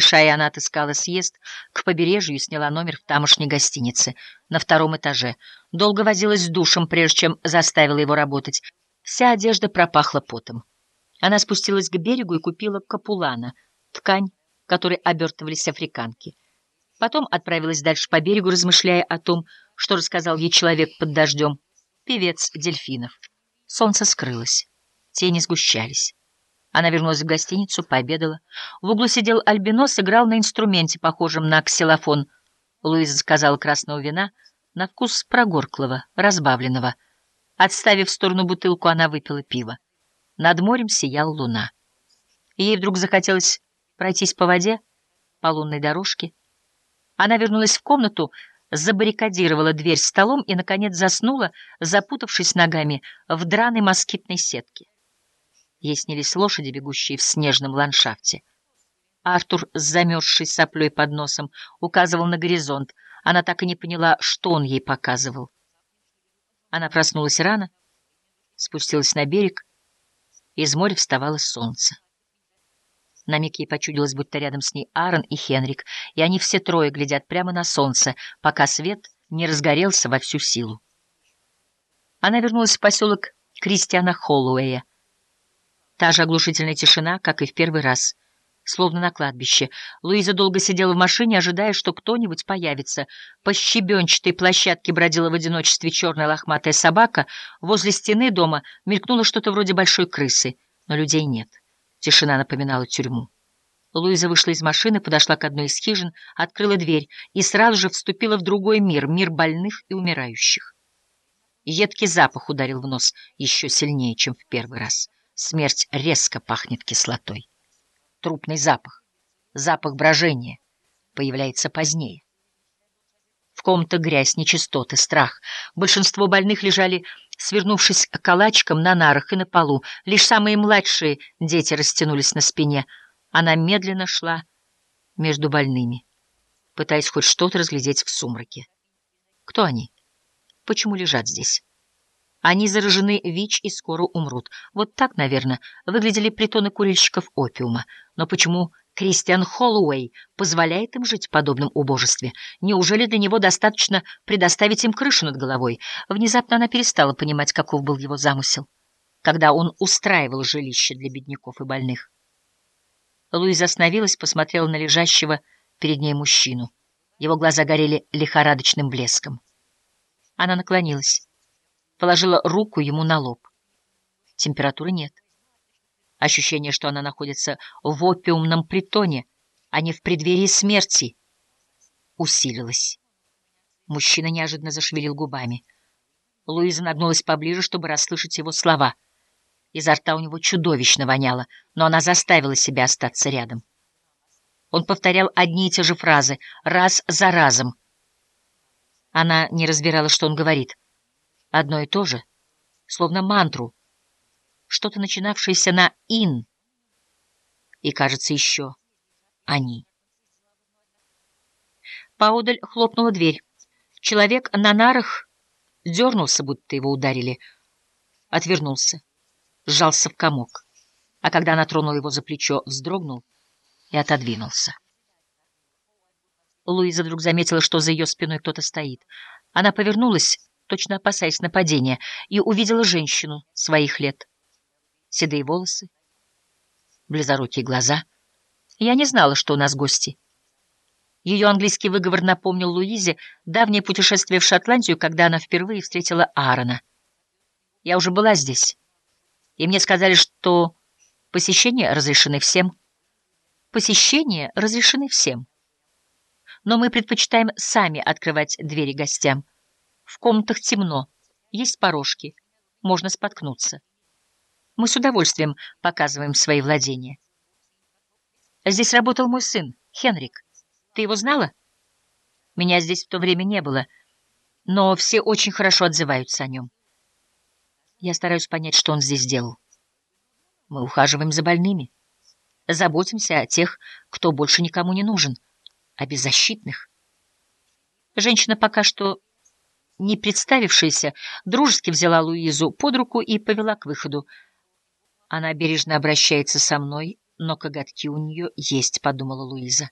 шая она отыскала съезд к побережью и сняла номер в тамошней гостинице на втором этаже. Долго возилась с душем, прежде чем заставила его работать. Вся одежда пропахла потом. Она спустилась к берегу и купила капулана, ткань, которой обертывались африканки. Потом отправилась дальше по берегу, размышляя о том, что рассказал ей человек под дождем, певец дельфинов. Солнце скрылось, тени сгущались. Она вернулась в гостиницу, пообедала. В углу сидел альбинос, играл на инструменте, похожем на ксилофон. Луиза заказала красного вина, на вкус прогорклого, разбавленного. Отставив в сторону бутылку, она выпила пиво. Над морем сияла луна. Ей вдруг захотелось пройтись по воде, по лунной дорожке. Она вернулась в комнату, забаррикадировала дверь столом и, наконец, заснула, запутавшись ногами в драной москитной сетке. Ей снились лошади, бегущие в снежном ландшафте. Артур, замерзший соплей под носом, указывал на горизонт. Она так и не поняла, что он ей показывал. Она проснулась рано, спустилась на берег, из моря вставало солнце. На миг ей почудилось, будто рядом с ней Аарон и Хенрик, и они все трое глядят прямо на солнце, пока свет не разгорелся во всю силу. Она вернулась в поселок Кристиана Холлоуэя. Та же оглушительная тишина, как и в первый раз, словно на кладбище. Луиза долго сидела в машине, ожидая, что кто-нибудь появится. По щебенчатой площадке бродила в одиночестве черная лохматая собака. Возле стены дома мелькнуло что-то вроде большой крысы, но людей нет. Тишина напоминала тюрьму. Луиза вышла из машины, подошла к одной из хижин, открыла дверь и сразу же вступила в другой мир, мир больных и умирающих. Едкий запах ударил в нос еще сильнее, чем в первый раз. Смерть резко пахнет кислотой. Трупный запах, запах брожения, появляется позднее. В ком-то грязь, нечистоты, страх. Большинство больных лежали, свернувшись калачиком на нарах и на полу. Лишь самые младшие дети растянулись на спине. Она медленно шла между больными, пытаясь хоть что-то разглядеть в сумраке. Кто они? Почему лежат здесь? Они заражены ВИЧ и скоро умрут. Вот так, наверное, выглядели притоны курильщиков опиума. Но почему Кристиан Холлоуэй позволяет им жить в подобном убожестве. Неужели для него достаточно предоставить им крышу над головой? Внезапно она перестала понимать, каков был его замысел, когда он устраивал жилище для бедняков и больных. Луиза остановилась, посмотрела на лежащего перед ней мужчину. Его глаза горели лихорадочным блеском. Она наклонилась, положила руку ему на лоб. Температуры нет. Ощущение, что она находится в опиумном притоне, а не в преддверии смерти, усилилось. Мужчина неожиданно зашевелил губами. Луиза нагнулась поближе, чтобы расслышать его слова. Изо рта у него чудовищно воняло, но она заставила себя остаться рядом. Он повторял одни и те же фразы, раз за разом. Она не разбирала, что он говорит. Одно и то же, словно мантру, что-то начинавшееся на «ин», и, кажется, еще «они». Поодаль хлопнула дверь. Человек на нарах дернулся, будто его ударили, отвернулся, сжался в комок, а когда она тронула его за плечо, вздрогнул и отодвинулся. Луиза вдруг заметила, что за ее спиной кто-то стоит. Она повернулась, точно опасаясь нападения, и увидела женщину своих лет седые волосы, близорукие глаза. Я не знала, что у нас гости. Ее английский выговор напомнил Луизе давнее путешествие в Шотландию, когда она впервые встретила Аарона. Я уже была здесь, и мне сказали, что посещения разрешены всем. Посещения разрешены всем. Но мы предпочитаем сами открывать двери гостям. В комнатах темно, есть порожки, можно споткнуться. Мы с удовольствием показываем свои владения. Здесь работал мой сын, Хенрик. Ты его знала? Меня здесь в то время не было, но все очень хорошо отзываются о нем. Я стараюсь понять, что он здесь делал. Мы ухаживаем за больными, заботимся о тех, кто больше никому не нужен, о беззащитных. Женщина пока что не представившаяся, дружески взяла Луизу под руку и повела к выходу. Она бережно обращается со мной Но коготки у нее есть, — подумала Луиза.